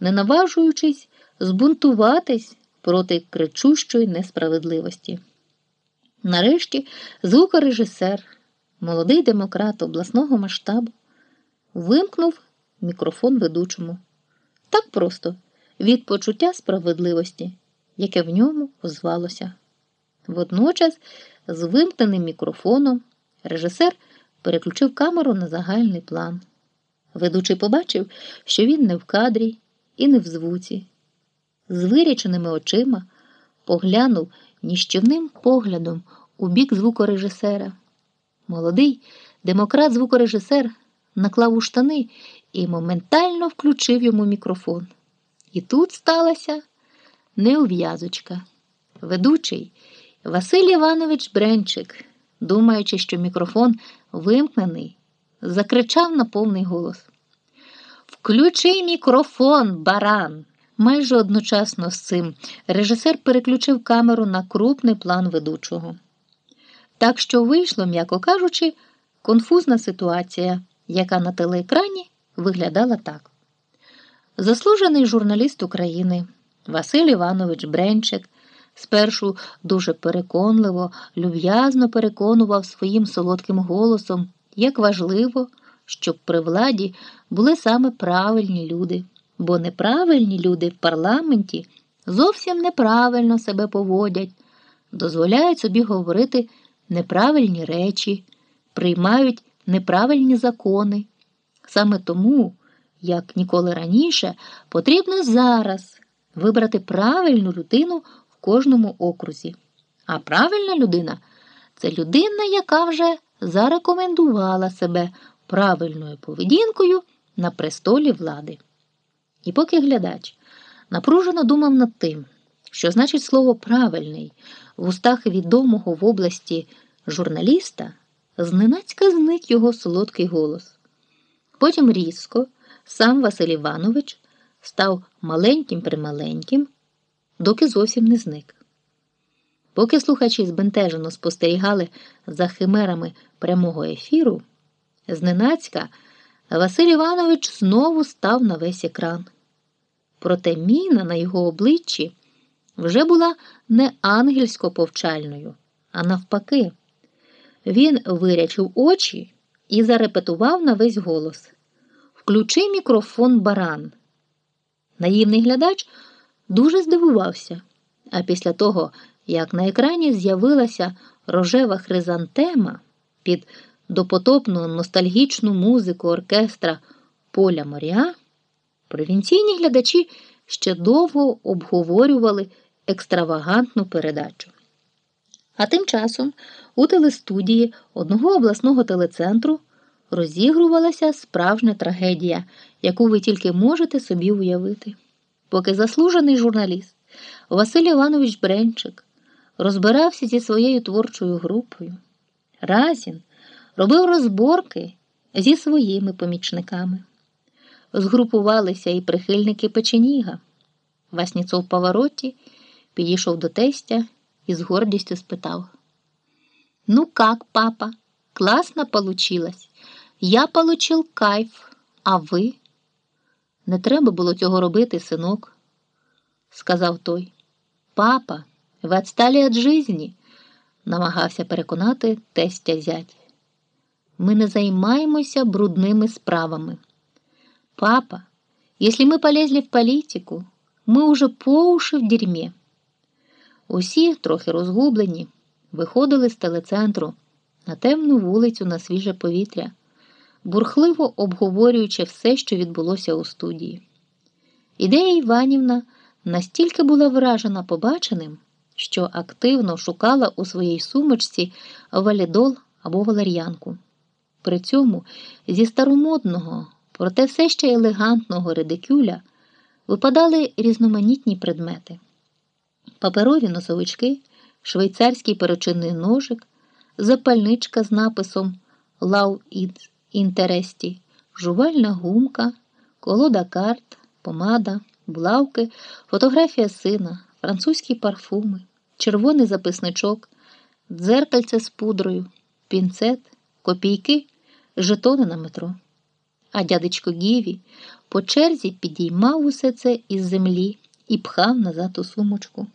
не наважуючись збунтуватись проти кричущої несправедливості. Нарешті звукорежисер, молодий демократ обласного масштабу, вимкнув мікрофон ведучому. Так просто від почуття справедливості, яке в ньому озвалося. Водночас, з вимкненим мікрофоном, режисер переключив камеру на загальний план. Ведучий побачив, що він не в кадрі і не в звуці. З виряченими очима поглянув ніщівним поглядом у бік звукорежисера. Молодий демократ-звукорежисер наклав у штани і моментально включив йому мікрофон. І тут сталася неув'язочка. Ведучий Василь Іванович Бренчик, думаючи, що мікрофон вимкнений, закричав на повний голос. Включи мікрофон, баран! Майже одночасно з цим режисер переключив камеру на крупний план ведучого. Так що вийшло, м'яко кажучи, конфузна ситуація, яка на телеекрані виглядала так. Заслужений журналіст України Василь Іванович Бренчик спершу дуже переконливо, люб'язно переконував своїм солодким голосом, як важливо, щоб при владі були саме правильні люди, бо неправильні люди в парламенті зовсім неправильно себе поводять, дозволяють собі говорити неправильні речі, приймають неправильні закони. Саме тому, як ніколи раніше, потрібно зараз вибрати правильну людину в кожному окрузі. А правильна людина це людина, яка вже зарекомендувала себе правильною поведінкою на престолі влади. І поки глядач напружено думав над тим, що значить слово правильний в устах відомого в області журналіста, зненацька зник його солодкий голос. Потім різко сам Василь Іванович став маленьким прималеньким, доки зовсім не зник. Поки слухачі збентежено спостерігали за химерами прямого ефіру, зненацька Василь Іванович знову став на весь екран. Проте міна на його обличчі вже була не ангельсько повчальною, а навпаки, він вирячив очі і зарепетував на весь голос Включи мікрофон баран. Наївний глядач дуже здивувався, а після того, як на екрані з'явилася рожева хризантема під допотопну ностальгічну музику оркестра Поля Моря, провінційні глядачі ще довго обговорювали екстравагантну передачу. А тим часом у телестудії одного обласного телецентру розігрувалася справжня трагедія, яку ви тільки можете собі уявити. Поки заслужений журналіст Василь Іванович Бренчик розбирався зі своєю творчою групою, Разін робив розборки зі своїми помічниками. Згрупувалися і прихильники печеніга. Васніцов в повороті підійшов до тестя і з гордістю спитав: Ну как, папа, класно получилось. Я получил кайф, а ви? Не треба було цього робити, синок, сказав той. Папа, ви відсталі від жизни, намагався переконати тестя зять. Ми не займаємося брудними справами. Папа, если мы полезли в політику, ми уже по уши в дерьмі. Усі, трохи розгублені, виходили з телецентру на темну вулицю на свіже повітря, бурхливо обговорюючи все, що відбулося у студії. Ідея Іванівна настільки була вражена побаченим, що активно шукала у своїй сумочці валідол або валер'янку. При цьому зі старомодного, проте все ще елегантного редикюля випадали різноманітні предмети. Паперові носовички, швейцарський перочинний ножик, запальничка з написом Лав інтересті, жувальна гумка, колода карт, помада, булавки, фотографія сина, французькі парфуми, червоний записничок, дзеркальце з пудрою, пінцет, копійки, жетони на метро. А дядечко Гіві по черзі підіймав усе це із землі і пхав назад у сумочку.